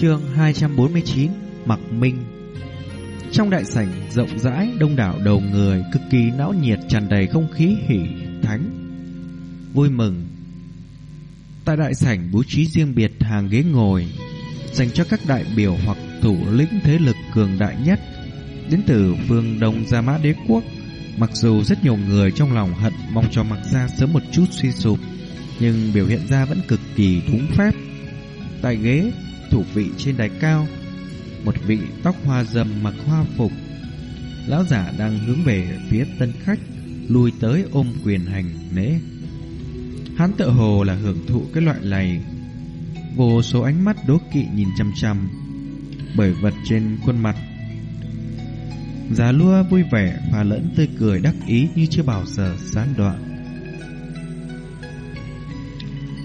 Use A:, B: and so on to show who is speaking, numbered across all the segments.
A: Chương 249 Mặc Minh Trong đại sảnh rộng rãi đông đảo đầu người cực kỳ náo nhiệt tràn đầy không khí hỉ thánh vui mừng Tại đại sảnh bố trí riêng biệt hàng ghế ngồi dành cho các đại biểu hoặc thủ lĩnh thế lực cường đại nhất đến từ phương Đông Gia Mã Đế Quốc. Mặc dù rất nhiều người trong lòng hận mong cho mặc ra sớm một chút suy sụp, nhưng biểu hiện ra vẫn cực kỳ đúng phép. Tại ghế, thủ vị trên đài cao, một vị tóc hoa dầm mặc hoa phục. Lão giả đang hướng về phía tân khách, lùi tới ôm quyền hành lễ. Hắn tự hồ là hưởng thụ cái loại này Vô số ánh mắt đố kỵ nhìn chăm chăm Bởi vật trên khuôn mặt giá lua vui vẻ và lẫn tươi cười đắc ý như chưa bao giờ gián đoạn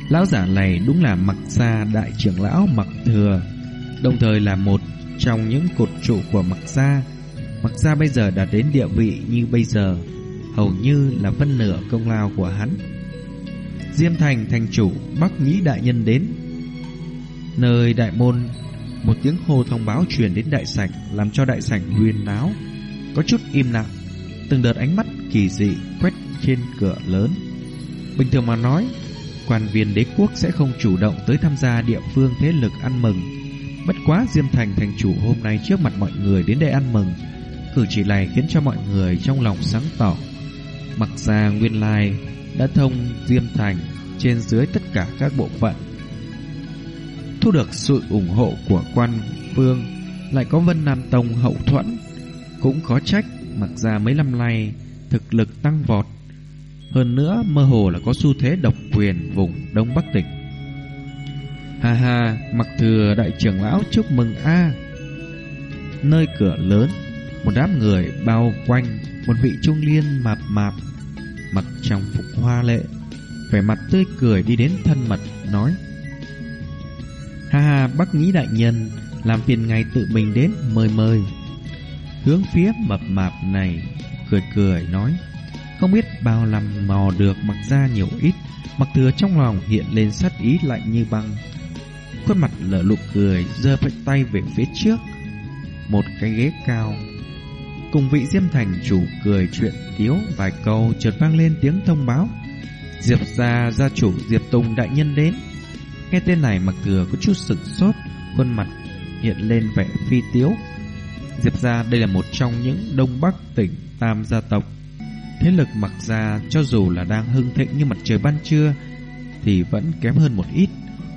A: Lão giả này đúng là mặc gia đại trưởng lão mặc thừa Đồng thời là một trong những cột trụ của mặc gia Mặc gia bây giờ đã đến địa vị như bây giờ Hầu như là phân nửa công lao của hắn Diêm Thành thành chủ Bắc Nhĩ đại nhân đến. Nơi đại môn, một tiếng hô thông báo truyền đến đại sảnh, làm cho đại sảnh huyền náo, có chút im lặng. Từng đợt ánh mắt kỳ dị quét trên cửa lớn. Bình thường mà nói, quan viên đế quốc sẽ không chủ động tới tham gia địa phương thế lực ăn mừng. Bất quá Diêm Thành thành chủ hôm nay trước mặt mọi người đến đây ăn mừng, cử chỉ này khiến cho mọi người trong lòng sáng tỏ. Mặc ra nguyên lai đã thông Diêm Thành trên dưới tất cả các bộ phận. Thu được sự ủng hộ của quan vương, lại có Vân Nam Tông hậu thuẫn, cũng khó trách mặc ra mấy năm nay thực lực tăng vọt. Hơn nữa mơ hồ là có xu thế độc quyền vùng Đông Bắc tỉnh. Ha ha, mặc thừa đại trưởng lão chúc mừng a. Nơi cửa lớn, một đám người bao quanh một vị trung liên mạp mạp mặc trong phục hoa lệ, vẻ mặt tươi cười đi đến thân mật nói: "Ha ha, Bắc Nhĩ đại nhân, làm phiền ngài tự mình đến mời mời." Hướng phía mập mạp này cười cười nói: "Không biết bao năm mò được mặc ra nhiều ít." Mặc thừa trong lòng hiện lên sát ý lạnh như băng Khuôn mặt lở lụ cười giơ vạch tay về phía trước Một cái ghế cao Cùng vị Diêm Thành chủ cười chuyện tiếu vài câu chợt vang lên tiếng thông báo. Diệp gia gia chủ Diệp Tùng đại nhân đến. Nghe tên này mặc thừa có chút sửng sốt, khuôn mặt hiện lên vẻ phi tiếu. Diệp gia đây là một trong những đông bắc tỉnh tam gia tộc. Thế lực mặc ra cho dù là đang hưng thịnh như mặt trời ban trưa, thì vẫn kém hơn một ít.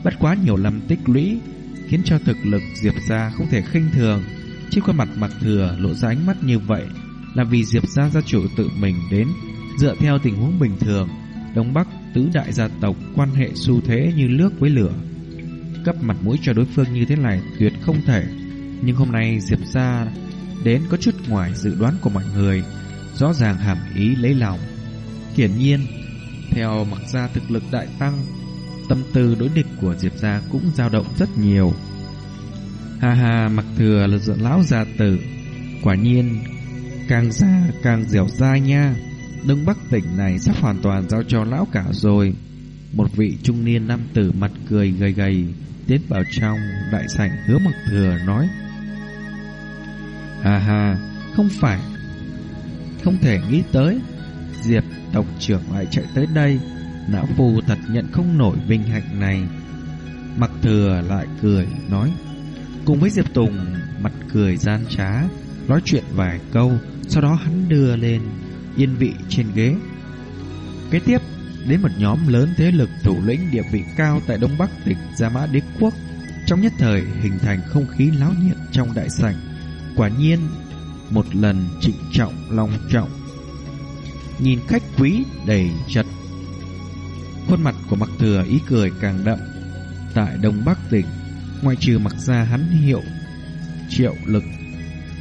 A: Bất quá nhiều năm tích lũy khiến cho thực lực Diệp gia không thể khinh thường. Trên khuôn mặt mặc thừa lộ ra ánh mắt như vậy là vì Diệp gia gia chủ tự mình đến dựa theo tình huống bình thường, Đông Bắc tứ đại gia tộc quan hệ xu thế như nước với lửa cấp mặt mũi cho đối phương như thế này tuyệt không thể nhưng hôm nay Diệp gia đến có chút ngoài dự đoán của mọi người rõ ràng hàm ý lấy lòng hiển nhiên theo mặc gia thực lực đại tăng tâm tư đối địch của Diệp gia cũng dao động rất nhiều Ha ha, mặc thừa là dựa lão già tử. Quả nhiên, càng già càng dẻo dai nha. Đông Bắc tỉnh này sắp hoàn toàn giao cho lão cả rồi. Một vị trung niên nam tử mặt cười gầy gầy tiến vào trong đại sảnh hứa mặc thừa nói. Ha ha, không phải. Không thể nghĩ tới. Diệp tộc trưởng lại chạy tới đây. Lão phù thật nhận không nổi vinh hạnh này. Mặc thừa lại cười, nói. Cùng với Diệp Tùng, mặt cười gian trá, Nói chuyện vài câu, Sau đó hắn đưa lên Yên vị trên ghế Kế tiếp, đến một nhóm lớn thế lực thủ lĩnh địa vị cao tại Đông Bắc tỉnh Gia Mã Đế Quốc, Trong nhất thời hình thành không khí láo nhiệt trong đại sảnh Quả nhiên một lần trịnh trọng long trọng. Nhìn khách quý đầy chật. Khuôn mặt của mặc thừa ý cười càng đậm. Tại Đông Bắc tỉnh Ngoài trừ mặc ra hắn hiệu triệu lực,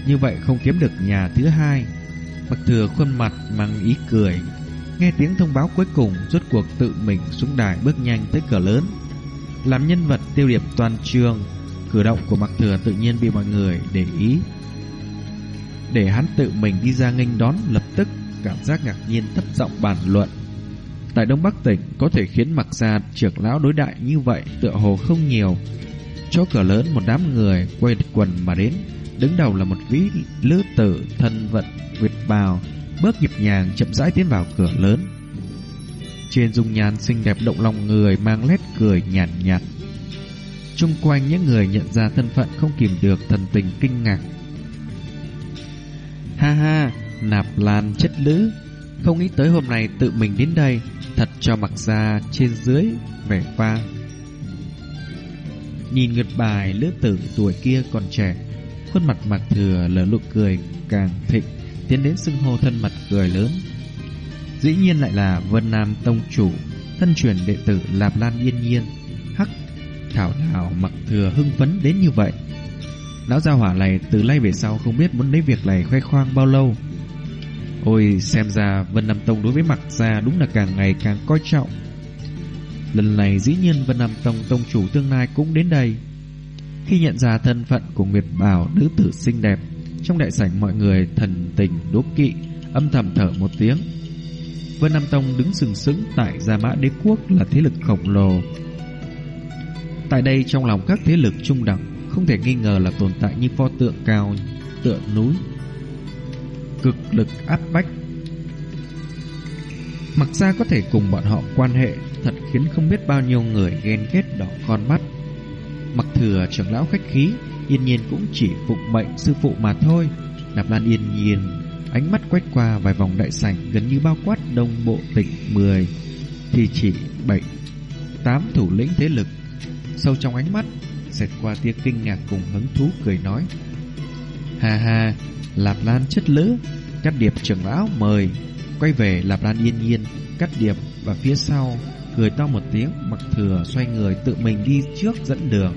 A: Như vậy không kiếm được nhà thứ hai. Mặc thừa khuôn mặt mang ý cười, Nghe tiếng thông báo cuối cùng Rốt cuộc tự mình xuống đài bước nhanh tới cửa lớn. Làm nhân vật tiêu điểm toàn trường, Cử động của mặc thừa tự nhiên bị mọi người để ý. Để hắn tự mình đi ra nghênh đón lập tức Cảm giác ngạc nhiên thấp giọng bàn luận Tại Đông Bắc tỉnh có thể khiến mặc gia trưởng lão đối đại như vậy tựa hồ không nhiều chỗ cửa lớn một đám người quay quần mà đến, đứng đầu là một vĩ lữ tử thân vận việt bào, bước nhịp nhàng chậm rãi tiến vào cửa lớn. Trên dung nhan xinh đẹp động lòng người mang nét cười nhàn nhạt, nhạt. Trung quanh những người nhận ra thân phận không kìm được thần tình kinh ngạc. Ha ha, nạp lan chất lữ, không nghĩ tới hôm nay tự mình đến đây, thật cho mặc ra trên dưới vẻ vang. Nhìn ngược bài lứa tử tuổi kia còn trẻ, khuôn mặt mặc thừa lở nụ cười càng thịnh, tiến đến xưng hô thân mặt cười lớn. Dĩ nhiên lại là Vân Nam Tông Chủ, thân truyền đệ tử Lạp Lan Yên Nhiên. Hắc, thảo nào mặc thừa hưng phấn đến như vậy. Lão gia hỏa này từ nay về sau không biết muốn lấy việc này khoe khoang bao lâu. Ôi, xem ra Vân Nam Tông đối với mặc gia đúng là càng ngày càng coi trọng. Lần này dĩ nhiên Vân Nam Tông Tông chủ tương lai cũng đến đây. Khi nhận ra thân phận của Nguyệt Bảo nữ tử xinh đẹp, trong đại sảnh mọi người thần tình đố kỵ, âm thầm thở một tiếng. Vân Nam Tông đứng sừng sững tại Gia Mã Đế Quốc là thế lực khổng lồ. Tại đây trong lòng các thế lực trung đẳng không thể nghi ngờ là tồn tại như pho tượng cao tựa núi, cực lực áp bách. Mặc ra có thể cùng bọn họ quan hệ, Thật khiến không biết bao nhiêu người ghen ghét đỏ con mắt. Mặc thừa trưởng lão khách khí, Yên nhiên cũng chỉ phụng mệnh sư phụ mà thôi. Nạp Lan yên nhiên, Ánh mắt quét qua vài vòng đại sảnh Gần như bao quát đông bộ tỉnh 10 Thì chỉ 7 8 thủ lĩnh thế lực. Sâu trong ánh mắt Xẹt qua tia kinh ngạc cùng hứng thú cười nói. Hà hà Lạp Lan chất lỡ Cắt điệp trưởng lão mời. Quay về, Lạp Lan yên nhiên Cắt điệp và phía sau Cười to một tiếng, Mặc thừa xoay người tự mình đi trước dẫn đường,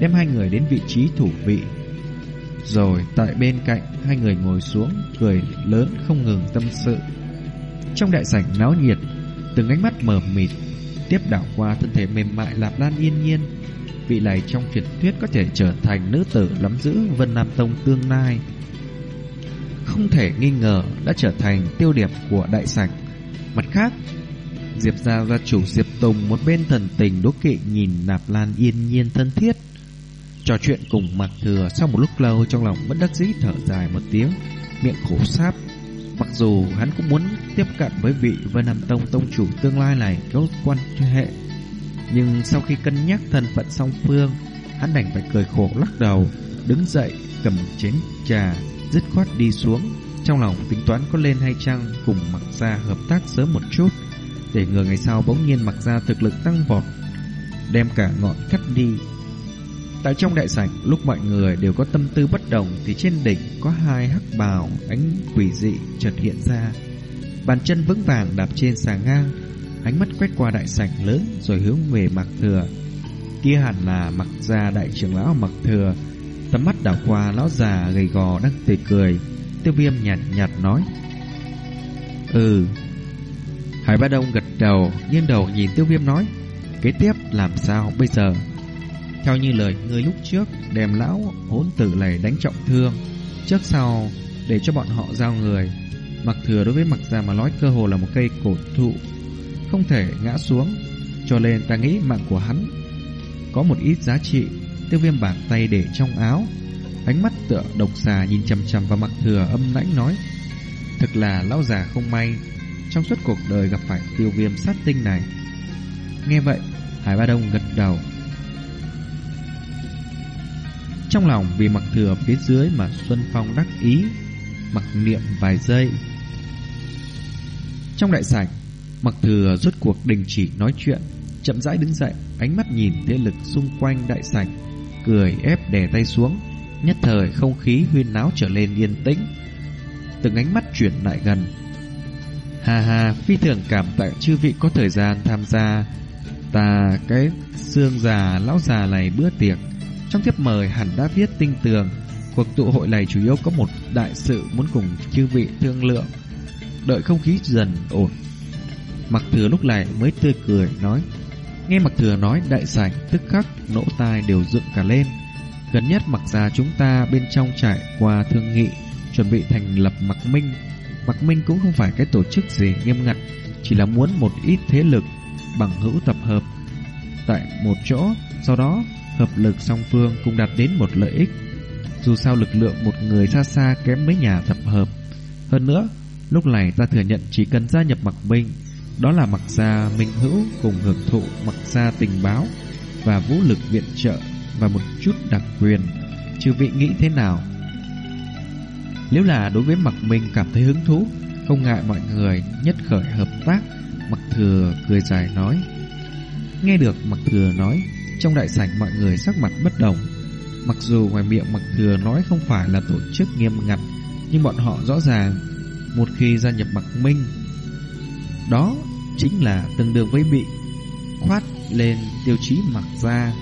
A: Đem hai người đến vị trí thủ vị. Rồi, tại bên cạnh, Hai người ngồi xuống, Cười lớn không ngừng tâm sự. Trong đại sảnh náo nhiệt, Từng ánh mắt mờ mịt Tiếp đảo qua thân thể mềm mại Lạp Lan yên nhiên Vị này trong truyền thuyết có thể trở thành nữ tử nắm giữ Vân Nam Tông tương lai không thể nghi ngờ đã trở thành tiêu điểm của đại sảnh. Mặt khác, Diệp gia gia chủ Diệp Tùng một bên thần tình đố kỵ nhìn Nạp Lan yên nhiên thân thiết. Trò chuyện cùng Mạc Thừa sau một lúc lâu trong lòng bất đắc dĩ thở dài một tiếng, miệng khổ sáp. Mặc dù hắn cũng muốn tiếp cận với vị Vân Nam Tông tông chủ tương lai này có quan hệ, nhưng sau khi cân nhắc thân phận song phương, hắn đành phải cười khổ lắc đầu, đứng dậy cầm chén trà dứt khoát đi xuống. Trong lòng tính toán có lên hay chăng Cùng mặc gia hợp tác sớm một chút Để ngừa ngày sau bỗng nhiên mặc gia thực lực tăng vọt Đem cả ngọn cắt đi. Tại trong đại sảnh, Lúc mọi người đều có tâm tư bất đồng Thì trên đỉnh có hai hắc bào Ánh quỷ dị chợt hiện ra. Bàn chân vững vàng đạp trên sàn ngang, Ánh mắt quét qua đại sảnh lớn Rồi hướng về mặc thừa. Kia hẳn là mặc gia đại trưởng lão mặc thừa. Tầm mắt đảo qua lão già gầy gò đang tươi cười. Tiêu viêm nhạt nhạt nói Ừ. Hải Ba Đông gật đầu, nghiêng đầu nhìn tiêu viêm nói, Kế tiếp làm sao bây giờ? Theo như lời ngươi lúc trước, Đem lão hỗn tử này đánh trọng thương, Trước sau Để cho bọn họ giao người. Mặc thừa đối với mặc ra mà nói cơ hồ là một cây cổ thụ, Không thể ngã xuống. Cho nên ta nghĩ mạng của hắn Có một ít giá trị, Tiêu viêm bàn tay để trong áo. Ánh mắt tựa độc xà nhìn chằm chằm vào mặc thừa âm lãnh nói Thực là lão già không may, Trong suốt cuộc đời gặp phải tiêu viêm sát tinh này. Nghe vậy, Hải Ba Đông gật đầu. Trong lòng vì mặc thừa phía dưới mà Xuân Phong đắc ý Mặc niệm vài giây Trong đại sảnh Mặc thừa rốt cuộc đình chỉ nói chuyện Chậm rãi đứng dậy Ánh mắt nhìn thế lực xung quanh đại sảnh cười ép đè tay xuống. Nhất thời không khí huyên náo trở lên yên tĩnh. Từng ánh mắt chuyển lại gần. Hà hà, phi thường cảm tạ chư vị có thời gian tham gia ta cái xương già lão già này bữa tiệc. Trong tiếp mời hẳn đã viết tinh tường. Cuộc tụ hội này chủ yếu có một đại sự muốn cùng chư vị thương lượng. Đợi không khí dần ổn. Mặc thừa lúc này mới tươi cười nói Nghe mặc thừa nói đại sảnh tức khắc nỗ tai đều dựng cả lên. Gần nhất mặc ra chúng ta bên trong trải qua thương nghị chuẩn bị thành lập mặc minh. Mặc minh cũng không phải cái tổ chức gì nghiêm ngặt, chỉ là muốn một ít thế lực bằng hữu tập hợp tại một chỗ, sau đó hợp lực song phương cùng đạt đến một lợi ích. Dù sao lực lượng một người xa xa kém mấy nhà tập hợp. Hơn nữa, lúc này ta thừa nhận chỉ cần gia nhập mặc minh, đó là mặc gia minh hữu cùng hưởng thụ mặc gia tình báo và vũ lực viện trợ và một chút đặc quyền. Chư vị nghĩ thế nào? Nếu là đối với mặc minh cảm thấy hứng thú, không ngại mọi người nhất khởi hợp tác, mặc thừa cười dài nói. Nghe được mặc thừa nói, trong đại sảnh mọi người sắc mặt bất đồng. Mặc dù ngoài miệng mặc thừa nói không phải là tổ chức nghiêm ngặt, nhưng bọn họ rõ ràng một khi gia nhập mặc minh, đó chính là tương đương với bị khoát lên tiêu chí mặc gia.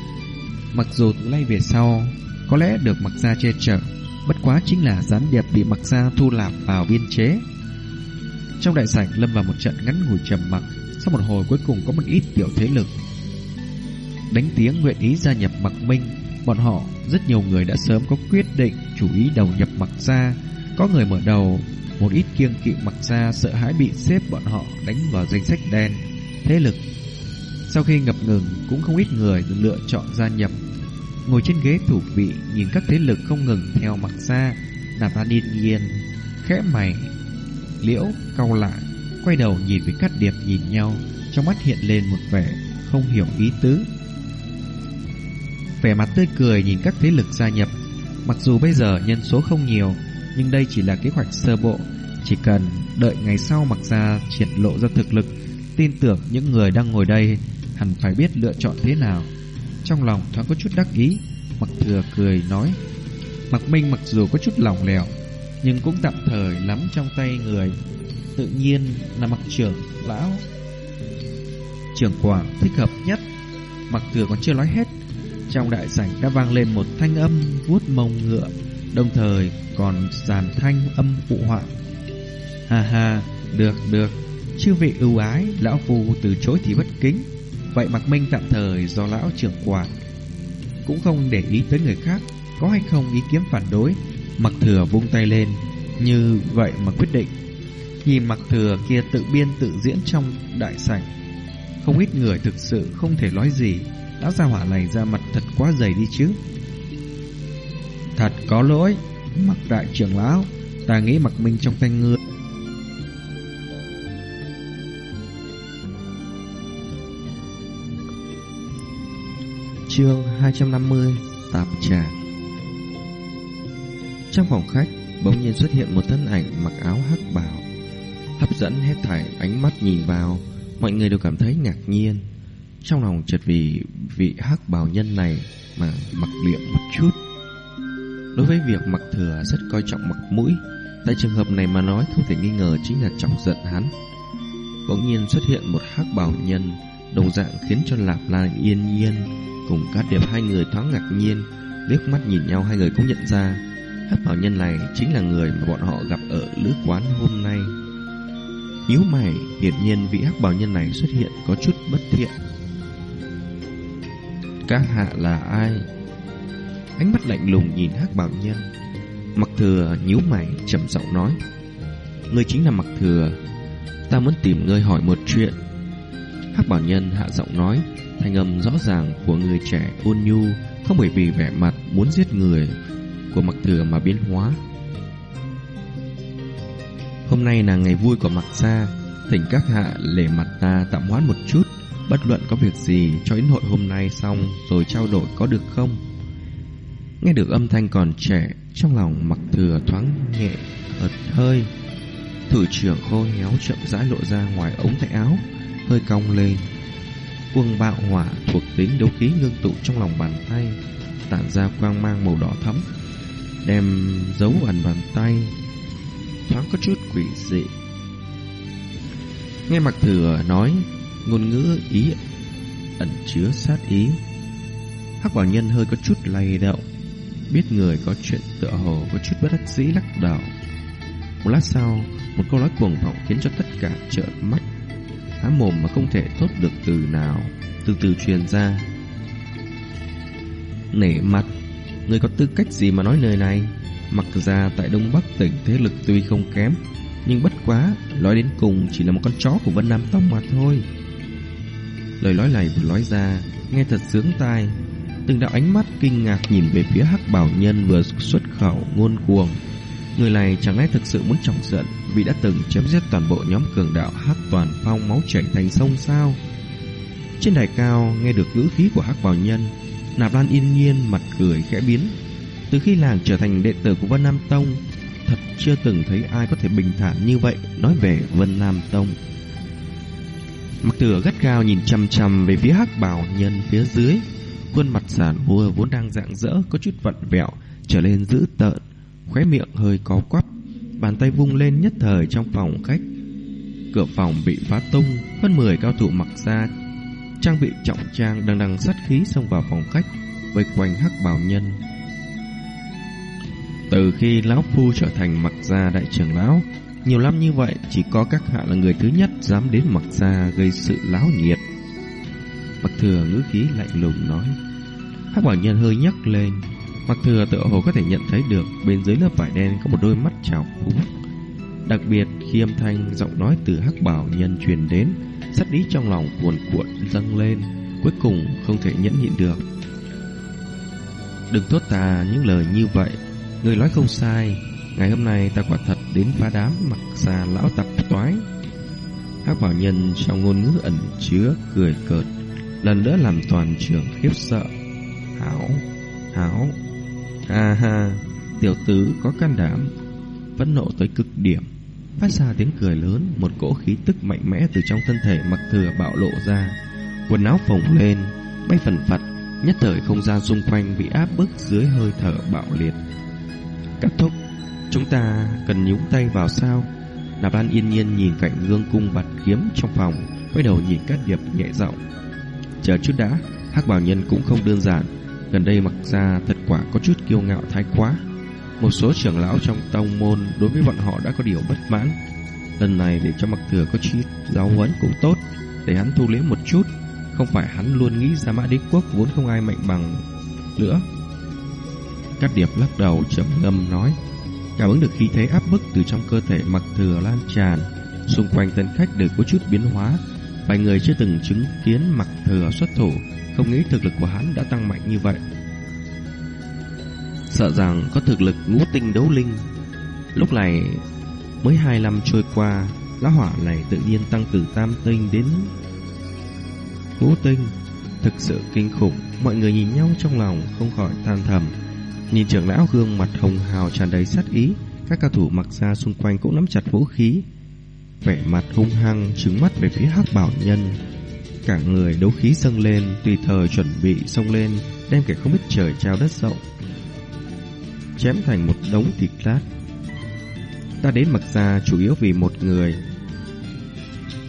A: Mặc dù từ nay về sau có lẽ được mặc gia che chở, bất quá chính là gián điệp bị mặc gia thu lạp vào biên chế. Trong đại sảnh lâm vào một trận ngắn ngủi trầm mặc, sau một hồi cuối cùng có một ít tiểu thế lực đánh tiếng nguyện ý gia nhập mặc minh. Bọn họ rất nhiều người đã sớm có quyết định chủ ý đầu nhập mặc gia, có người mở đầu một ít kiêng kỵ mặc gia sợ hãi bị xếp bọn họ đánh vào danh sách đen. Thế lực sau khi ngập ngừng cũng không ít người lựa chọn gia nhập. Ngồi trên ghế thủ vị nhìn các thế lực không ngừng theo mặc gia, Nathaniel ta nhiên, khẽ mày, liễu, cau lại, quay đầu nhìn với cát điệp nhìn nhau, trong mắt hiện lên một vẻ không hiểu ý tứ. Vẻ mặt tươi cười nhìn các thế lực gia nhập, mặc dù bây giờ nhân số không nhiều, nhưng đây chỉ là kế hoạch sơ bộ, chỉ cần đợi ngày sau mặc ra triển lộ ra thực lực, tin tưởng những người đang ngồi đây hẳn phải biết lựa chọn thế nào. Trong lòng thoáng có chút đắc ý, Mặc Thừa cười nói, Mặc Minh mặc dù có chút lỏng lẻo, nhưng cũng tạm thời lắm trong tay người, tự nhiên là Mặc trưởng lão trưởng quảng thích hợp nhất. Mặc Thừa còn chưa nói hết, trong đại sảnh đã vang lên một thanh âm vuốt mông ngựa, đồng thời còn dàn thanh âm phụ họa. Ha ha, được được, chư vị ưu ái, lão phu từ chối thì bất kính. Vậy Mạc Minh tạm thời do lão trưởng quản, cũng không để ý tới người khác, có hay không ý kiến phản đối. Mặc thừa vung tay lên, như vậy mà quyết định. Nhìn mặc thừa kia tự biên tự diễn trong đại sảnh, không ít người thực sự không thể nói gì. Lão gia hỏa này ra mặt thật quá dày đi chứ. Thật có lỗi, mặc đại trưởng lão, ta nghĩ mặc mình trong tay ngươi. Chương 250 Tạp trà Trong phòng khách Bỗng nhiên xuất hiện một thân ảnh mặc áo hắc bào Hấp dẫn hết thảy ánh mắt nhìn vào Mọi người đều cảm thấy ngạc nhiên trong lòng chợt vì vị hắc bào nhân này Mà mặc liệm một chút. Đối với việc mặc thừa rất coi trọng mặt mũi, Tại trường hợp này mà nói Không thể nghi ngờ chính là chọc giận hắn. Bỗng nhiên xuất hiện một hắc bào nhân, Đồng dạng khiến cho Lạp Lan yên nhiên Cùng các điệp hai người thoáng ngạc nhiên, liếc mắt nhìn nhau hai người cũng nhận ra Hắc bảo nhân này chính là người mà bọn họ gặp ở lữ quán hôm nay. Nhíu mày, Hiển nhiên vị hắc bảo nhân này xuất hiện có chút bất thiện. Các hạ là ai? Ánh mắt lạnh lùng nhìn hắc bảo nhân. Mặc thừa nhíu mày, trầm giọng nói, Ngươi chính là mặc thừa. Ta muốn tìm ngươi hỏi một chuyện. Hắc bảo nhân hạ giọng nói, Thanh âm rõ ràng của người trẻ ôn nhu, Không bởi vì vẻ mặt muốn giết người Của mặc thừa mà biến hóa. Hôm nay là ngày vui của mặc gia, Thỉnh các hạ lễ mặt ta tạm hoãn một chút. Bất luận có việc gì, cho đến hội hôm nay xong Rồi trao đổi có được không? Nghe được âm thanh còn trẻ, Trong lòng mặc thừa thoáng nhẹ ợt hơi. Thử trưởng khô héo chậm rãi lộ ra ngoài ống tay áo, Hơi cong lên. Cuồng bạo hỏa thuộc tính đấu khí ngưng tụ trong lòng bàn tay, Tản ra quang mang màu đỏ thẫm Đem dấu ẩn bàn tay, Thoáng có chút quỷ dị. Nghe mặc thừa nói Ngôn ngữ ý, ẩn chứa sát ý. Hắc bảo nhân hơi có chút lay động, Biết người có chuyện tựa hồ có chút bất đắc dĩ lắc đầu. Một lát sau, Một câu nói cuồng vọng khiến cho tất cả trợn mắt. Há mồm mà không thể thốt được từ nào, từ từ truyền ra. Nể mặt, người có tư cách gì mà nói lời này? Mặc ra tại đông bắc tỉnh thế lực tuy không kém, nhưng bất quá, nói đến cùng chỉ là một con chó của vân nam tông mà thôi lời nói này vừa nói ra nghe thật sướng tai Từng đạo ánh mắt kinh ngạc nhìn về phía hắc bảo nhân vừa xuất khẩu ngôn cuồng. Người này chẳng lẽ thực sự muốn trọng giận vì đã từng chém giết toàn bộ nhóm cường đạo hắc toàn phong máu chảy thành sông sao? Trên đài cao nghe được ngữ khí của hắc bảo nhân, Nạp Lan yên nhiên mặt cười khẽ biến. Từ khi làng trở thành đệ tử của Vân Nam Tông, thật chưa từng thấy ai có thể bình thản như vậy nói về Vân Nam Tông. Mặc tử gắt gao nhìn chăm chăm về phía hắc bảo nhân phía dưới, khuôn mặt giản vua vốn đang dạng dỡ có chút vặn vẹo trở lên dữ tợn, khóe miệng hơi có quắp, bàn tay vung lên nhất thời trong phòng khách. Cửa phòng bị phá tung, hơn 10 cao thủ mặc ra trang bị trọng trang đang đằng sát khí xông vào phòng khách, vây quanh hắc bảo nhân. Từ khi lão phu trở thành mặc gia đại trưởng lão, nhiều năm như vậy chỉ có các hạ là người thứ nhất dám đến mặc gia gây sự láo nhiệt. Mặc thừa ngữ khí lạnh lùng nói. Hắc bảo nhân hơi nhấc lên, mặc thừa tự hồ có thể nhận thấy được bên dưới lớp vải đen có một đôi mắt trào phúng. Đặc biệt khi âm thanh giọng nói từ hắc bảo nhân truyền đến, sắt ý trong lòng cuồn cuộn dâng lên, cuối cùng không thể nhẫn nhịn được. Đừng thốt ta những lời như vậy, người nói không sai, ngày hôm nay ta quả thật đến phá đám mặc ra lão tập toái. Hắc bảo nhân trong ngôn ngữ ẩn chứa cười cợt, lần nữa làm toàn trường khiếp sợ. Hảo, hảo, ha ha, tiểu tử có can đảm, phẫn nộ tới cực điểm. Phát ra tiếng cười lớn Một cỗ khí tức mạnh mẽ từ trong thân thể mặc thừa bạo lộ ra Quần áo phồng lên Bay phần phật Nhất thời không gian xung quanh bị áp bức dưới hơi thở bạo liệt Cắt thúc Chúng ta cần nhúng tay vào sao Nạp Lan yên nhiên nhìn cạnh gương cung bạt kiếm trong phòng Quay đầu nhìn Cát Điệp nhẹ giọng Chờ chút đã hắc bảo nhân cũng không đơn giản Gần đây mặc ra thật quả có chút kiêu ngạo thái quá một số trưởng lão trong tông môn đối với bọn họ đã có điều bất mãn. Lần này để cho mặc thừa có chi giáo huấn cũng tốt, để hắn thu liễm một chút. Không phải hắn luôn nghĩ ra mã đế quốc vốn không ai mạnh bằng nữa. Cát điệp lắc đầu trầm ngâm nói, cảm ứng được khí thế áp bức từ trong cơ thể mặc thừa lan tràn. Xung quanh tân khách đều có chút biến hóa. Vài người chưa từng chứng kiến mặc thừa xuất thủ, không nghĩ thực lực của hắn đã tăng mạnh như vậy. Sợ rằng có thực lực ngũ tinh đấu linh Lúc này Mới hai năm trôi qua Lá hỏa này tự nhiên tăng từ tam tinh đến Ngũ tinh Thực sự kinh khủng Mọi người nhìn nhau trong lòng không khỏi than thầm Nhìn trưởng lão gương mặt hồng hào tràn đầy sát ý Các cao thủ mặc ra xung quanh cũng nắm chặt vũ khí Vẻ mặt hung hăng Trứng mắt về phía hắc bảo nhân Cả người đấu khí dâng lên Tùy thời chuẩn bị xông lên Đem kẻ không biết trời trao đất rộng chém thành một đống thịt lát. Ta đến mặc ra chủ yếu vì một người.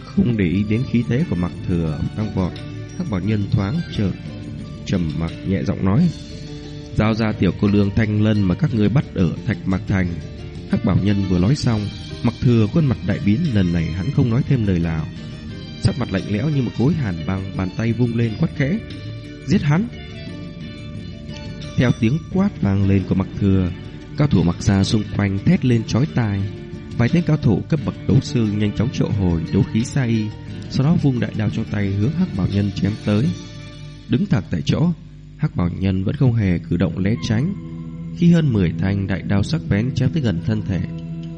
A: Không để ý đến khí thế của mặc thừa tăng vọt, hắc bảo nhân thoáng chợt trầm mặc nhẹ giọng nói. Giao ra tiểu cô lương thanh lân mà các ngươi bắt ở thạch mạc thành. Hắc bảo nhân vừa nói xong, mặc thừa khuôn mặt đại biến lần này hắn không nói thêm lời nào. Sắc mặt lạnh lẽo như một khối hàn băng, bàn tay vung lên quát khẽ. Giết hắn! Theo tiếng quát vang lên của mặc thừa, cao thủ mặc ra xung quanh thét lên chói tai. Vài tên cao thủ cấp bậc đấu sư nhanh chóng triệu hồi đấu khí sai y, sau đó vung đại đao trong tay hướng hắc bảo nhân chém tới. Đứng thẳng tại chỗ, hắc bảo nhân vẫn không hề cử động né tránh. Khi hơn 10 thanh đại đao sắc bén chém tới gần thân thể,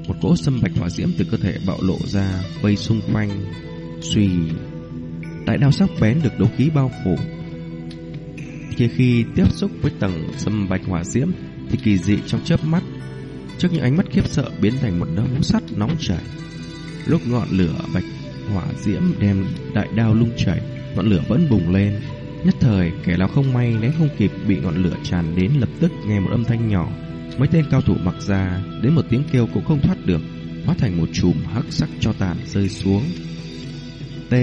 A: một cỗ xâm bạch hỏa diễm từ cơ thể bạo lộ ra, vây xung quanh. Suy, đại đao sắc bén được đấu khí bao phủ, Khi khi tiếp xúc với tầng sâm bạch hỏa diễm thì kỳ dị trong chớp mắt trước những ánh mắt khiếp sợ biến thành một đống sắt nóng chảy lúc ngọn lửa bạch hỏa diễm đem đại đao lung chảy ngọn lửa vẫn bùng lên nhất thời kẻ nào không may né không kịp bị ngọn lửa tràn đến lập tức nghe một âm thanh nhỏ mấy tên cao thủ mặc ra đến một tiếng kêu cũng không thoát được hóa thành một chùm hắc sắc cho tàn rơi xuống t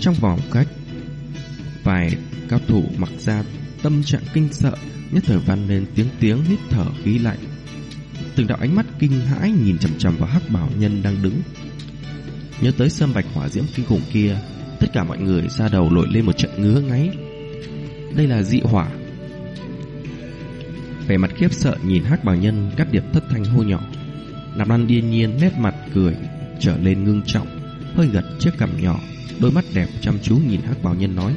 A: trong vòng cách vài cao thủ mặc ra tâm trạng kinh sợ, nhất thời vang lên tiếng tiếng hít thở khí lạnh. Từng đạo ánh mắt kinh hãi nhìn chằm chằm vào hắc bảo nhân đang đứng. Nhớ tới sâm bạch hỏa diễm kinh khủng kia, tất cả mọi người ra đầu nổi lên một trận ngứa ngáy. Đây là dị hỏa. Vẻ mặt khiếp sợ nhìn hắc bảo nhân cắt điệp thất thanh hô nhỏ. Nạp Lan điên nhiên nét mặt cười trở lên ngưng trọng, hơi gật chiếc cằm nhỏ, đôi mắt đẹp chăm chú nhìn hắc bảo nhân nói: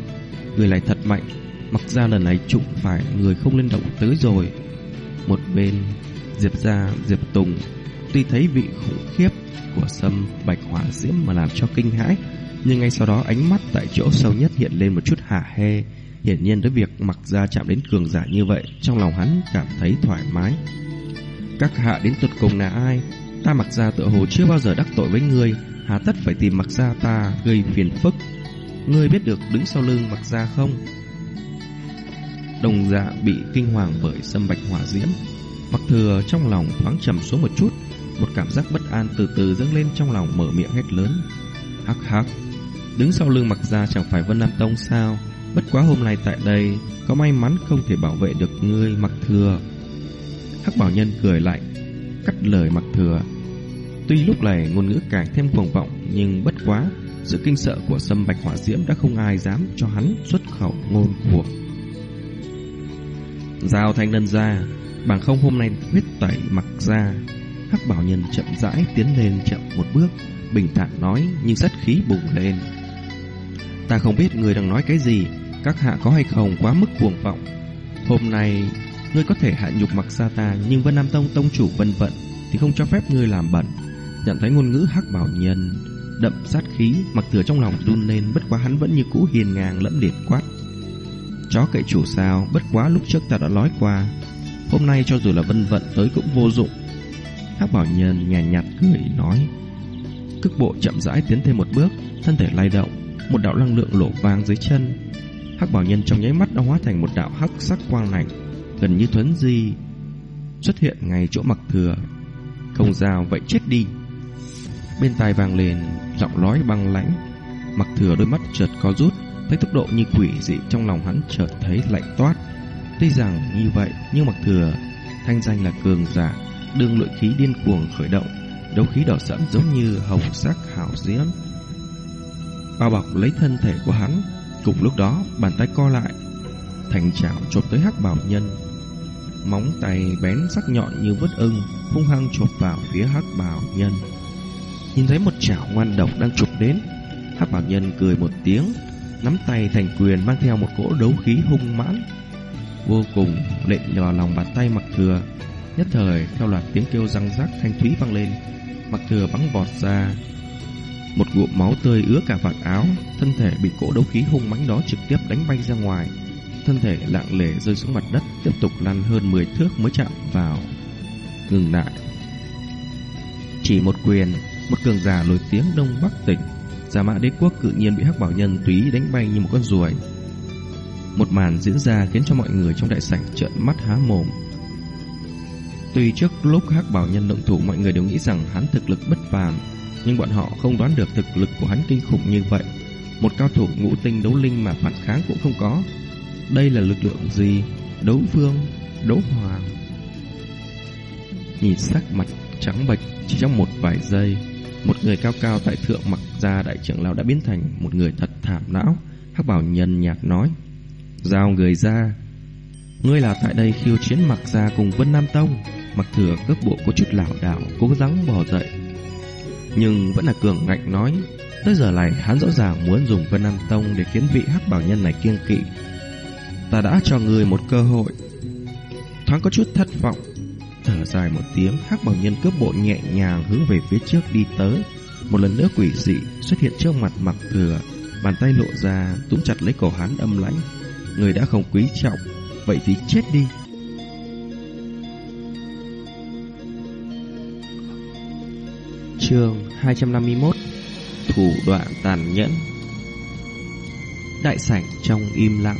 A: "Người lại thật mạnh, Mặc ra lần này trụng phải người không lên động tới rồi Một bên Diệp gia Diệp Tùng Tuy thấy vị khủng khiếp của sâm bạch hỏa diễm mà làm cho kinh hãi Nhưng ngay sau đó ánh mắt tại chỗ sâu nhất hiện lên một chút hả hê Hiển nhiên với việc mặc ra chạm đến cường giả như vậy, Trong lòng hắn cảm thấy thoải mái. Các hạ đến tuột cùng là ai? Ta mặc ra tựa hồ chưa bao giờ đắc tội với ngươi, Hà tất phải tìm mặc ra ta gây phiền phức. Ngươi biết được đứng sau lưng mặc ra không? Đồng dạ bị kinh hoàng bởi sâm bạch hỏa diễm. Mặc thừa trong lòng thoáng trầm xuống một chút, Một cảm giác bất an từ từ dâng lên trong lòng mở miệng hét lớn. Hắc hắc, Đứng sau lưng mặc ra chẳng phải Vân Nam Tông sao? Bất quá hôm nay tại đây, Có may mắn không thể bảo vệ được ngươi, mặc thừa. Hắc bảo nhân cười lạnh Cắt lời mặc thừa. Tuy lúc này ngôn ngữ càng thêm cuồng vọng, Nhưng bất quá, Sự kinh sợ của sâm bạch hỏa diễm Đã không ai dám cho hắn xuất khẩu ngôn cuộc Giao thanh đơn ra, Bằng không hôm nay huyết tẩy mặc ra, Hắc bảo nhân chậm rãi tiến lên chậm một bước, Bình thản nói, nhưng sát khí bùng lên. Ta không biết người đang nói cái gì Các hạ có hay không quá mức cuồng vọng. Hôm nay Ngươi có thể hạ nhục mặc xa ta Nhưng Vân Nam Tông tông chủ vân vận Thì không cho phép ngươi làm bẩn. Nhận thấy ngôn ngữ hắc bảo nhân Đậm sát khí Mặc thừa trong lòng run lên Bất quá hắn vẫn như cũ hiền ngang lẫm liệt quát. Chó cậy chủ sao Bất quá lúc trước ta đã nói qua. Hôm nay cho dù là vân vận tới cũng vô dụng. Hắc bảo nhân nhàn nhạt, nhạt cười nói. Cước bộ chậm rãi tiến thêm một bước Thân thể lay động một đạo năng lượng lộ vang dưới chân. Hắc bảo nhân trong nháy mắt đã hóa thành một đạo hắc sắc quang lạnh, Gần như thuấn di, Xuất hiện ngay chỗ mặc thừa. Không giao vậy chết đi. Bên tai vang lên Giọng nói băng lãnh. Mặc thừa đôi mắt chợt co rút, Thấy tốc độ như quỷ dị trong lòng hắn chợt thấy lạnh toát. Tuy rằng như vậy, Nhưng mặc thừa, Thanh danh là cường giả Đường lưỡi khí điên cuồng khởi động, Đấu khí đỏ sẫm giống như hồng sắc hảo diễm. Bao bọc lấy thân thể của hắn. Cùng lúc đó, bàn tay co lại, Thành chảo chộp tới hắc bảo nhân. Móng tay bén sắc nhọn như vớt ưng, Hung hăng chộp vào phía hắc bảo nhân. Nhìn thấy một chảo ngoan độc đang chụp đến, Hắc bảo nhân cười một tiếng, Nắm tay thành quyền mang theo một cỗ đấu khí hung mãn. Vô cùng lệnh vào lòng bàn tay mặc thừa. Nhất thời, theo loạt tiếng kêu răng rắc thanh thúy vang lên, Mặc thừa bắn vọt ra một ngụm máu tươi ứa cả vạt áo, Thân thể bị cỗ đấu khí hung mãnh đó trực tiếp đánh bay ra ngoài. Thân thể lặng lẽ rơi xuống mặt đất, Tiếp tục lăn hơn 10 thước mới chạm vào. Ngừng lại. Chỉ một quyền, Một cường giả nổi tiếng Đông Bắc tỉnh Giả mã đế quốc cự nhiên bị hắc bảo nhân túy đánh bay như một con ruồi. Một màn diễn ra khiến cho mọi người trong đại sảnh trợn mắt há mồm. Tuy trước lúc hắc bảo nhân động thủ, mọi người đều nghĩ rằng hắn thực lực bất phàm. Nhưng bọn họ không đoán được thực lực của hắn kinh khủng như vậy Một cao thủ ngũ tinh đấu linh mà phản kháng cũng không có Đây là lực lượng gì? Đấu vương? Đấu hoàng? Nhìn sắc mặt trắng bệch chỉ trong một vài giây, Một người cao cao tại thượng mặc ra đại trưởng lão đã biến thành một người thật thảm não Hắc bảo nhân nhạt nói, Giao người ra Ngươi là tại đây khiêu chiến mặc ra cùng Vân Nam Tông Mặc thừa cước bộ có chút lảo đảo, Cố gắng bò dậy nhưng vẫn là cường ngạnh nói, Tới giờ này hắn rõ ràng muốn dùng Vân Nam Tông Để khiến vị hắc bảo nhân này kiêng kỵ. Ta đã cho người một cơ hội. Thoáng có chút thất vọng, Thở dài một tiếng, hắc bảo nhân cướp bộ nhẹ nhàng hướng về phía trước đi tới. Một lần nữa quỷ dị xuất hiện trước mặt mặc thừa, Bàn tay lộ ra, túm chặt lấy cổ hắn âm lãnh. Người đã không quý trọng, Vậy thì chết đi. Chương 251 Thủ đoạn tàn nhẫn. Đại sảnh trong im lặng.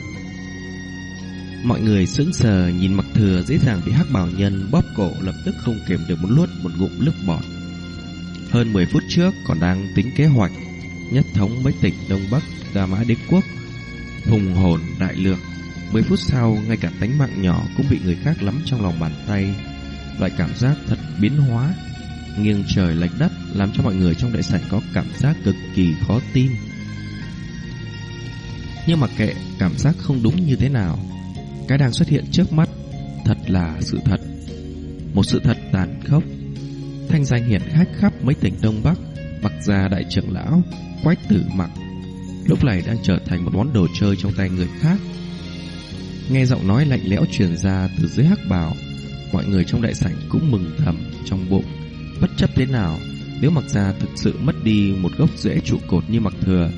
A: Mọi người sững sờ nhìn mặc thừa dễ dàng bị hắc bảo nhân bóp cổ lập tức không kiềm được một luốt một ngụm nước bọt. Hơn 10 phút trước còn đang tính kế hoạch, nhất thống mấy tỉnh Đông Bắc Đà Mã Đế Quốc, hùng hồn đại lược 10 phút sau, ngay cả tánh mạng nhỏ cũng bị người khác lắm trong lòng bàn tay. Loại cảm giác thật biến hóa nghiêng trời lệch đất làm cho mọi người trong đại sảnh có cảm giác cực kỳ khó tin. Nhưng mà kệ cảm giác không đúng như thế nào. Cái đang xuất hiện trước mắt thật là sự thật. Một sự thật tàn khốc. Thanh danh hiển hách khắp mấy tỉnh đông bắc mặc ra đại trưởng lão quách tử mặc lúc này đang trở thành một món đồ chơi trong tay người khác.
B: Nghe giọng nói lạnh lẽo truyền ra từ dưới hắc bào, mọi người trong đại sảnh cũng mừng thầm trong bụng. Chấp thế nào, nếu mặc ra thực sự mất đi một gốc rễ trụ cột như mặc thừa,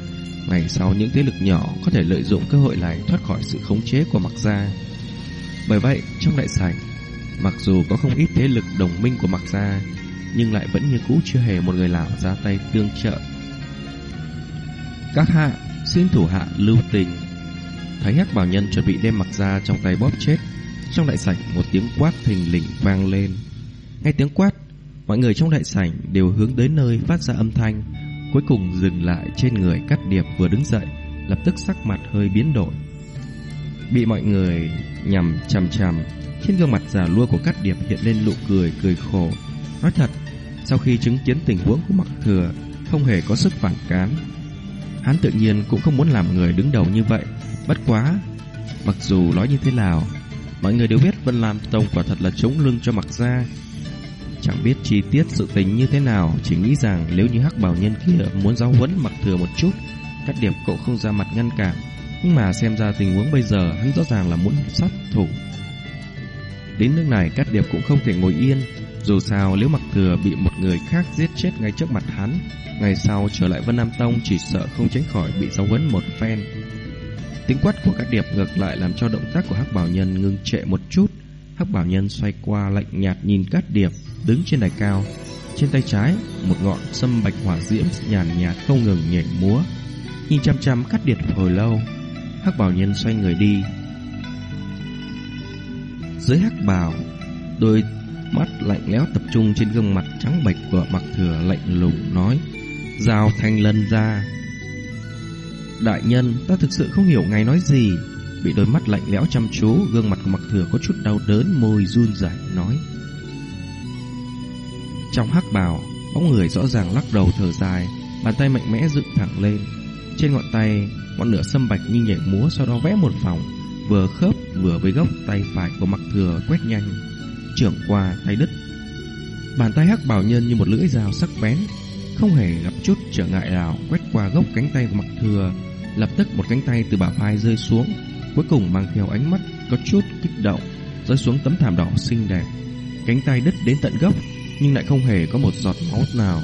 B: ngày sau những thế lực nhỏ có thể lợi dụng cơ hội này thoát khỏi sự khống chế của mặc gia. Bởi vậy, trong đại sảnh, mặc dù có không ít thế lực đồng minh của mặc gia, nhưng lại vẫn như cũ chưa hề một người nào ra tay tương trợ. Các hạ, xin thủ hạ lưu tình. Thấy hắc bảo nhân chuẩn bị đem mặc gia trong tay bóp chết, trong đại sảnh một tiếng quát thình lình vang lên. Nghe tiếng quát, mọi người trong đại sảnh đều hướng đến nơi phát ra âm thanh, cuối cùng dừng lại trên người cắt điệp vừa đứng dậy, lập tức sắc mặt hơi biến đổi. Bị mọi người nhằm chằm chằm, trên gương mặt già lua của cắt điệp hiện lên nụ cười cười khổ. Nói thật, sau khi chứng kiến tình huống của Mặc Thừa, không hề có sức phản kháng. Hắn tự nhiên cũng không muốn làm người đứng đầu như vậy, bất quá, mặc dù nói như thế nào, mọi người đều biết Vân Lam Tông quả thật là chống lưng cho Mặc gia. Chẳng biết chi tiết sự tình như thế nào, chỉ nghĩ rằng nếu như hắc bảo nhân kia muốn giáo huấn Mặc Thừa một chút, các điểm cậu không ra mặt ngăn cản, nhưng mà xem ra tình huống bây giờ hắn rõ ràng là muốn sát thủ. Đến nước này Cát Điệp cũng không thể ngồi yên. Dù sao nếu mặc thừa bị một người khác giết chết ngay trước mặt hắn Ngày sau trở lại Vân Nam Tông chỉ sợ không tránh khỏi bị giáo huấn một phen. Tiếng quát của Cát Điệp ngược lại làm cho động tác của Hắc Bảo Nhân ngưng trệ một chút. Hắc Bảo Nhân xoay qua lạnh nhạt nhìn Cát Điệp đứng trên đài cao Trên tay trái một ngọn sâm bạch hỏa diễm nhàn nhạt không ngừng nhảy múa Nhìn chăm chăm cắt Điệp hồi lâu Hắc Bảo Nhân xoay người đi dưới hắc bào, đôi mắt lạnh lẽo tập trung trên gương mặt trắng bệch của Mặc Thừa lạnh lùng nói: "Giao Thanh Lân ra." Đại nhân, ta thực sự không hiểu ngài nói gì. Bị đôi mắt lạnh lẽo chăm chú, gương mặt của Mặc Thừa có chút đau đớn, môi run rẩy nói: trong hắc bào, bóng người rõ ràng lắc đầu thở dài, bàn tay mạnh mẽ dựng thẳng lên. Trên ngọn tay, ngọn lửa sâm bạch như nhảy múa sau đó vẽ một vòng vừa khớp vừa với góc tay phải của mặc thừa quét nhanh, trưởng qua tay đứt. Bàn tay hắc bào nhân như một lưỡi dao sắc bén, không hề gặp chút trở ngại nào quét qua gốc cánh tay của mặc thừa. Lập tức một cánh tay từ bả vai rơi xuống, cuối cùng mang theo ánh mắt có chút kích động, rơi xuống tấm thảm đỏ xinh đẹp. Cánh tay đứt đến tận gốc, nhưng lại không hề có một giọt máu nào,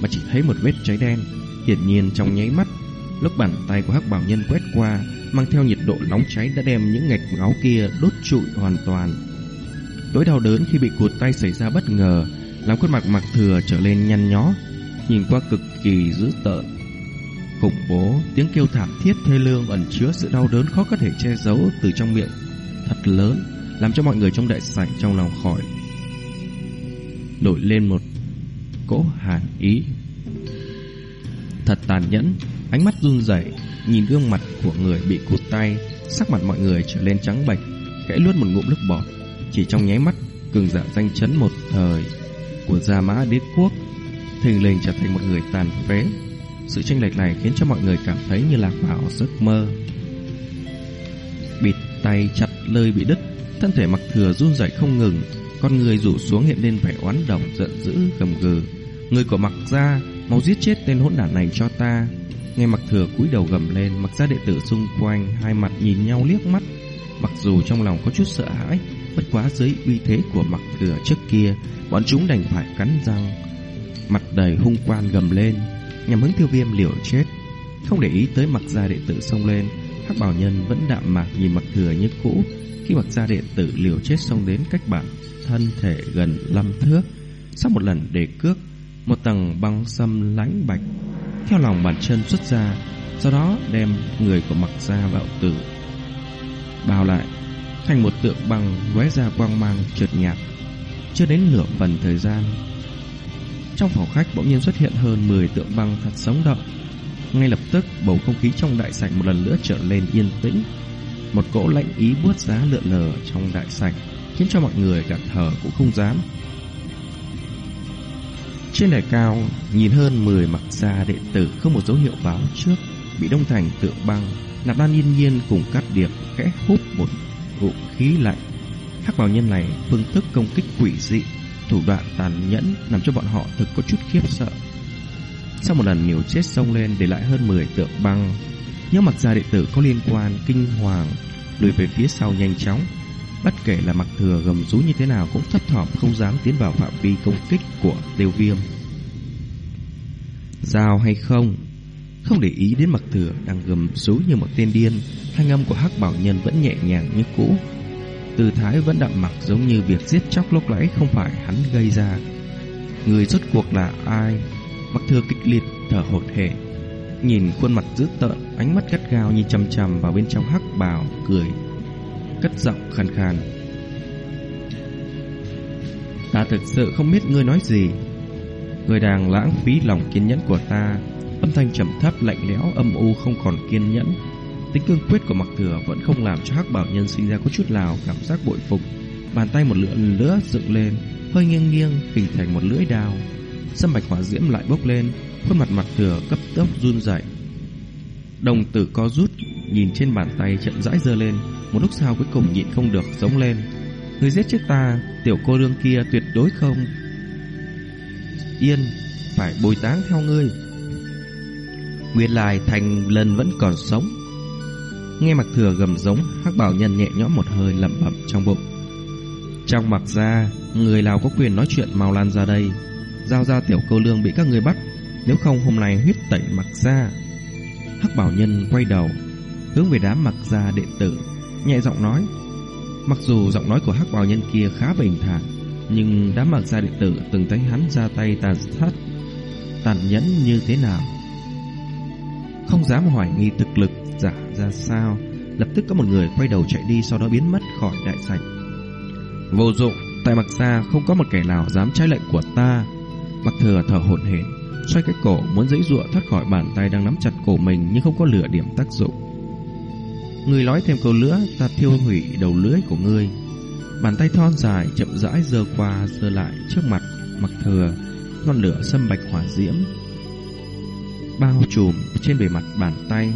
B: mà chỉ thấy một vết cháy đen. Hiển nhiên trong nháy mắt, lúc bàn tay của hắc bảo nhân quét qua, mang theo nhiệt độ nóng cháy đã đem những ngạch máu kia đốt trụi hoàn toàn. Nỗi đau đớn khi bị cụt tay xảy ra bất ngờ, làm khuôn mặt mặc thừa trở lên nhăn nhó, nhìn qua cực kỳ dữ tợn. Khủng bố, tiếng kêu thảm thiết thê lương ẩn chứa sự đau đớn khó có thể che giấu từ trong miệng thật lớn, làm cho mọi người trong đại sảnh trong lòng khỏi nổi lên một cỗ hàn ý. Thật tàn nhẫn, ánh mắt run rẩy, nhìn gương mặt của người bị cụt tay, sắc mặt mọi người trở lên trắng bệch, khẽ luốt một ngụm nước bọt, chỉ trong nháy mắt, cường giả danh chấn một thời của Gia Mã Đế quốc, thình lình trở thành một người tàn phế. Sự chênh lệch này khiến cho mọi người cảm thấy như lạc vào giấc mơ. Bịt tay chặt lơi bị đứt, thân thể mặc thừa run rẩy không ngừng, con người rủ xuống hiện lên vẻ oán độc giận dữ gầm gừ. Người của mặc gia, mau giết chết tên hỗn đản này cho ta. Nghe mặc thừa cúi đầu gầm lên, mặc ra đệ tử xung quanh hai mặt nhìn nhau liếc mắt. Mặc dù trong lòng có chút sợ hãi, bất quá dưới uy thế của mặc thừa trước kia, bọn chúng đành phải cắn răng. Mặt đầy hung quan gầm lên, nhằm hướng tiêu viêm liều chết. Không để ý tới mặc gia đệ tử xông lên, hắc bảo nhân vẫn đạm mạc nhìn mặc thừa như cũ. Khi mặc gia đệ tử liều chết xông đến cách bản thân thể gần lâm thước, sau một lần để cước, một tầng băng xâm lãnh bạch theo lòng bàn chân xuất ra, sau đó đem người của mặc gia vào tử. Bao lại, thành một tượng băng lóe ra quang mang trượt nhạt. Chưa đến nửa phần thời gian, trong phòng khách bỗng nhiên xuất hiện hơn 10 tượng băng thật sống động. Ngay lập tức, bầu không khí trong đại sảnh một lần nữa trở lên yên tĩnh. Một cỗ lạnh ý buốt giá lượn lờ trong đại sảnh, khiến cho mọi người cả thở cũng không dám. Trên đài cao, nhìn hơn 10 mặc gia đệ tử không một dấu hiệu báo trước, bị đông thành tượng băng, nạp đan yên nhiên cùng cắt điệp khẽ hút một ngụm khí lạnh. Hắc bào nhân này phương thức công kích quỷ dị, thủ đoạn tàn nhẫn làm cho bọn họ thực có chút khiếp sợ. Sau một lần liều chết xông lên để lại hơn 10 tượng băng, những mặt gia đệ tử có liên quan kinh hoàng lùi về phía sau nhanh chóng. Bất kể là mặc thừa gầm rú như thế nào cũng thấp thỏm không dám tiến vào phạm vi công kích của tiêu viêm. Giao hay không? Không để ý đến mặc thừa đang gầm rú như một tên điên, thanh âm của hắc bảo nhân vẫn nhẹ nhàng như cũ. Tư thái vẫn đậm mặc giống như việc giết chóc lúc nãy không phải hắn gây ra. Người rốt cuộc là ai? Mặc thừa kịch liệt thở hổn hển, nhìn khuôn mặt dữ tợn, ánh mắt gắt gao như chằm chằm vào bên trong hắc bào, cười, cất giọng khàn khàn. Ta thực sự không biết ngươi nói gì. Ngươi đang lãng phí lòng kiên nhẫn của ta. Âm thanh trầm thấp lạnh lẽo âm u không còn kiên nhẫn. Tính cương quyết của Mặc Thừa vẫn không làm cho Hắc Bảo Nhân sinh ra có chút nào cảm giác bội phục. Bàn tay một lượn lửa dựng lên, hơi nghiêng nghiêng hình thành một lưỡi đao. Sâm bạch hỏa diễm lại bốc lên, khuôn mặt mặt Thừa cấp tốc run rẩy. Đồng tử co rút, nhìn trên bàn tay chậm rãi giơ lên, một lúc sau cuối cùng nhịn không được giống lên. Người giết chết ta, tiểu cô lương kia tuyệt đối không. Yên, phải bồi táng theo ngươi. Nguyên lai thành lần vẫn còn sống. Nghe mặc thừa gầm giống, hắc bảo nhân nhẹ nhõm một hơi lẩm bẩm trong bụng. Trong mặc ra, người nào có quyền nói chuyện mau lan ra đây. Giao ra tiểu cô lương bị các người bắt, nếu không hôm nay huyết tẩy mặc ra. Hắc bảo nhân quay đầu, hướng về đám mặc ra đệ tử, nhẹ giọng nói. Mặc dù giọng nói của hắc bào nhân kia khá bình thản, nhưng đám mặc gia đệ tử từng thấy hắn ra tay tàn sát, tàn nhẫn như thế nào. Không dám hoài nghi thực lực giả ra sao, lập tức có một người quay đầu chạy đi sau đó biến mất khỏi đại sảnh. Vô dụng, tại mặc gia không có một kẻ nào dám trái lệnh của ta. Mặc thừa thở hổn hển, xoay cái cổ muốn giãy giụa thoát khỏi bàn tay đang nắm chặt cổ mình nhưng không có lửa điểm tác dụng. Người nói thêm câu nữa Ta thiêu hủy đầu lưỡi của ngươi. Bàn tay thon dài chậm rãi giơ qua giơ lại trước mặt Mặc thừa Ngọn lửa xâm bạch hỏa diễm Bao trùm trên bề mặt bàn tay.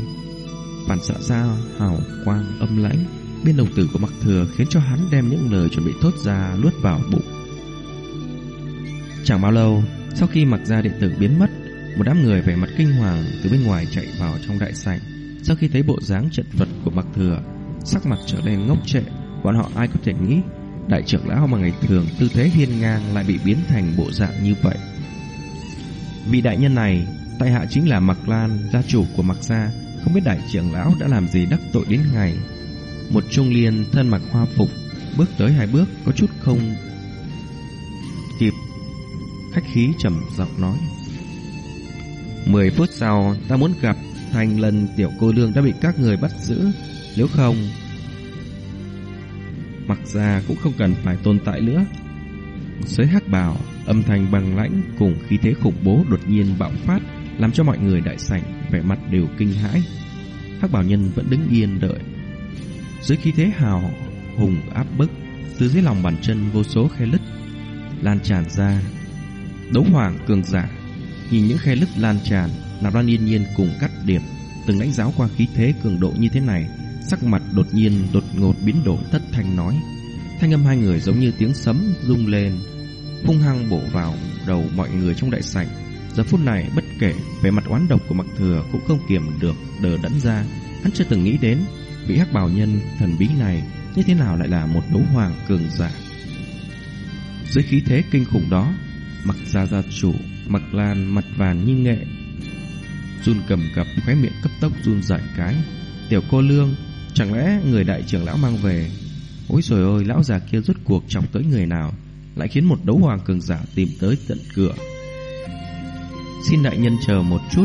B: Phản xạ ra hào quang âm lãnh Bên đồng tử của mặc thừa Khiến cho hắn đem những lời chuẩn bị thốt ra Luốt vào bụng. Chẳng bao lâu Sau khi mặc gia điện tử biến mất Một đám người vẻ mặt kinh hoàng Từ bên ngoài chạy vào trong đại sảnh sau khi thấy bộ dáng chật vật của Mặc Thừa, sắc mặt trở nên ngốc trệ, bọn họ ai có thể nghĩ đại trưởng lão mà ngày thường tư thế hiên ngang lại bị biến thành bộ dạng như vậy. Vị đại nhân này, tại hạ chính là Mặc Lan, gia chủ của Mặc gia, không biết đại trưởng lão đã làm gì đắc tội đến ngày. Một trung liên thân mặc hoa phục, bước tới hai bước có chút không kịp khách khí trầm giọng nói. Mười phút sau, ta muốn gặp thành lần tiểu cô lương đã bị các người bắt giữ. Nếu không Mặc ra cũng không cần phải tồn tại nữa. Giới hắc bào Âm thanh bằng lãnh cùng khí thế khủng bố đột nhiên bạo phát Làm cho mọi người đại sảnh vẻ mặt đều kinh hãi. Hắc bảo nhân vẫn đứng yên đợi. Dưới khí thế hào hùng áp bức Từ dưới lòng bàn chân vô số khe lứt Lan tràn ra. Đấu hoàng cường giả, Nhìn những khe lứt lan tràn, Nạp Lan yên nhiên cùng cắt điểm. Từng đánh giáo qua khí thế cường độ như thế này, Sắc mặt đột nhiên đột ngột biến đổi tất thanh nói. Thanh âm hai người giống như tiếng sấm rung lên, Hung hăng bổ vào đầu mọi người trong đại sảnh. Giờ phút này, bất kể về mặt oán độc của mặc thừa Cũng không kiềm được đờ đẫn ra. Hắn chưa từng nghĩ đến Vị hắc bảo nhân thần bí này Như thế nào lại là một đấu hoàng cường giả. Dưới khí thế kinh khủng đó Mặc gia gia chủ Mặc lan mặt vàng như nghệ run cầm cập khóe miệng cấp tốc run dại cái. Tiểu cô lương, chẳng lẽ người đại trưởng lão mang về? Ôi trời ơi, lão già kia rốt cuộc chọc tới người nào, lại khiến một đấu hoàng cường giả tìm tới tận cửa. Xin đại nhân chờ một chút,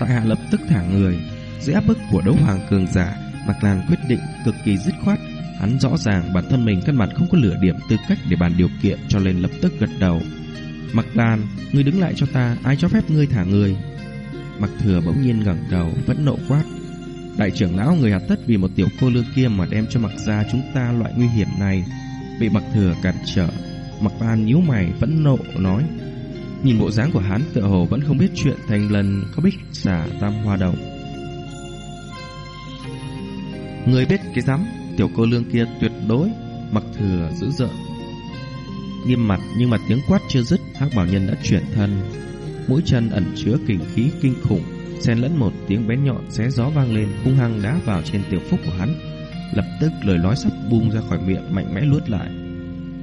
B: tại hạ lập tức thả người. Dưới áp bức của đấu hoàng cường giả, Mạc Lan quyết định cực kỳ dứt khoát. Hắn rõ ràng bản thân mình căn bản không có lửa điểm tư cách để bàn điều kiện cho nên lập tức gật đầu. Mạc Lan, ngươi đứng lại cho ta, ai cho phép ngươi thả người? Mặc thừa bỗng nhiên ngẩng đầu Vẫn nộ quát Đại trưởng lão người hạt tất vì một tiểu cô lương kia Mà đem cho mặc gia chúng ta loại nguy hiểm này Bị mặc thừa cản trở Mặc ban nhíu mày vẫn nộ nói Nhìn bộ dáng của hắn tựa hồ vẫn không biết chuyện thành lần có bích xả tam hoa động. Người biết cái rắm Tiểu cô lương kia tuyệt đối Mặc thừa dữ dợn Nghiêm mặt nhưng mà tiếng quát chưa dứt hắc bảo nhân đã chuyển thân mũi chân ẩn chứa kình khí kinh khủng, xen lẫn một tiếng bén nhọn xé gió vang lên, hung hăng đá vào trên tiểu phúc của hắn. Lập tức lời nói sắp bung ra khỏi miệng mạnh mẽ luốt lại.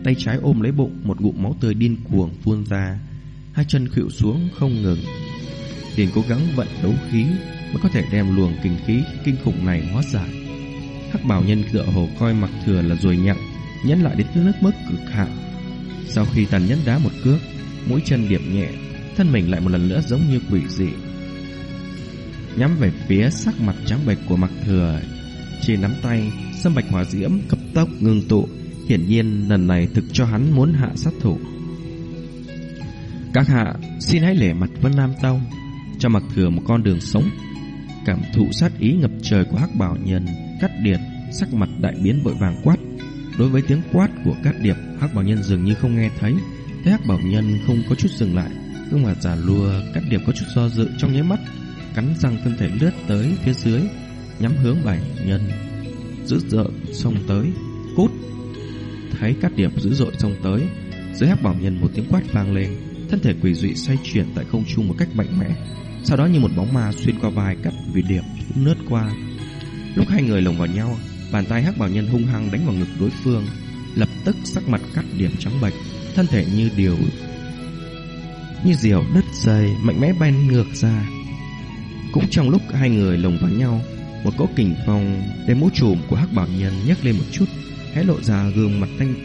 B: Tay trái ôm lấy bụng, một ngụm máu tươi điên cuồng phun ra, hai chân khuỵu xuống không ngừng. Liền cố gắng vận đấu khí mới có thể đem luồng kình khí kinh khủng này hóa giải. Hắc bảo nhân tựa hồ coi mặc thừa là rồi nhặng, nhẫn lại đến nước mức cực hạn. Sau khi tàn nhẫn đá một cước, mũi chân điểm nhẹ, thân mình lại một lần nữa giống như quỷ dị. Nhắm về phía sắc mặt trắng bệch của mặc thừa, trên nắm tay, sâm bạch hỏa diễm cấp tốc ngưng tụ, hiển nhiên lần này thực cho hắn muốn hạ sát thủ. Các hạ, xin hãy lễ mặt Vân Nam Tông, cho mặc thừa một con đường sống. Cảm thụ sát ý ngập trời của hắc bảo nhân, cắt điệt, sắc mặt đại biến vội vàng quát. Đối với tiếng quát của cát điệp, hắc bảo nhân dường như không nghe thấy. Thế hắc bảo nhân không có chút dừng lại, gương mặt già lùa, cát điệp có chút do dự trong nháy mắt, cắn răng thân thể lướt tới phía dưới, nhắm hướng bảy nhân, dữ dội xông tới, cút. Thấy cát điệp dữ dội xông tới, dưới hắc bảo nhân một tiếng quát vang lên, thân thể quỷ dị xoay chuyển tại không trung một cách mạnh mẽ, sau đó như một bóng ma xuyên qua vai cắt vì điệp lướt qua. Lúc hai người lồng vào nhau, bàn tay hắc bảo nhân hung hăng đánh vào ngực đối phương, lập tức sắc mặt cắt điểm trắng bệch, thân thể như điều như diều đứt dây mạnh mẽ bay ngược ra. Cũng trong lúc hai người lồng vào nhau, một cỗ kình phong đem mũ trùm của hắc bảo nhân nhấc lên một chút, hé lộ ra gương mặt thanh